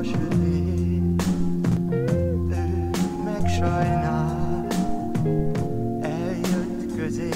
a eljött közé.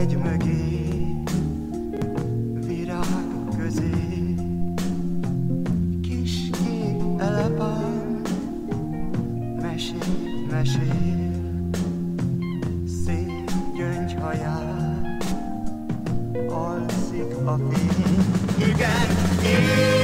egy mögé, virág közé, kis kék elepán, mesél, mesél, szép gyöngyhaján, alszik a fény. Igen, én!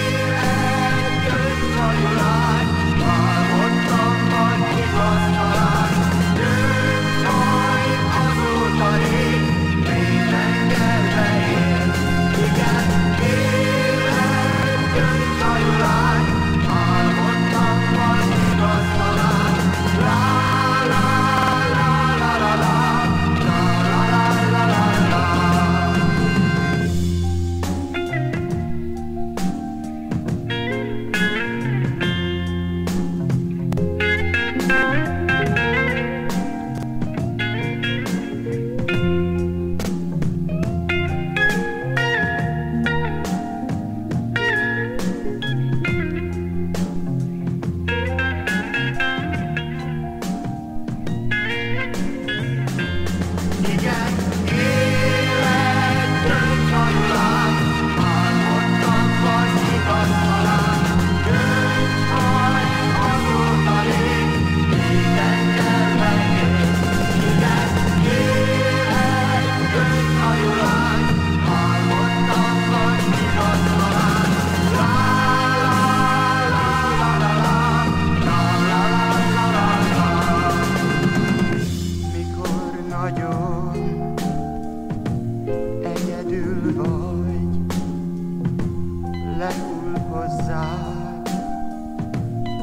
lehull hozzád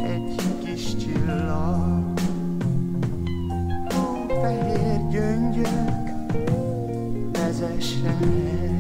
egy kis csillag. Ó, fehér gyöngyök, vezessenek.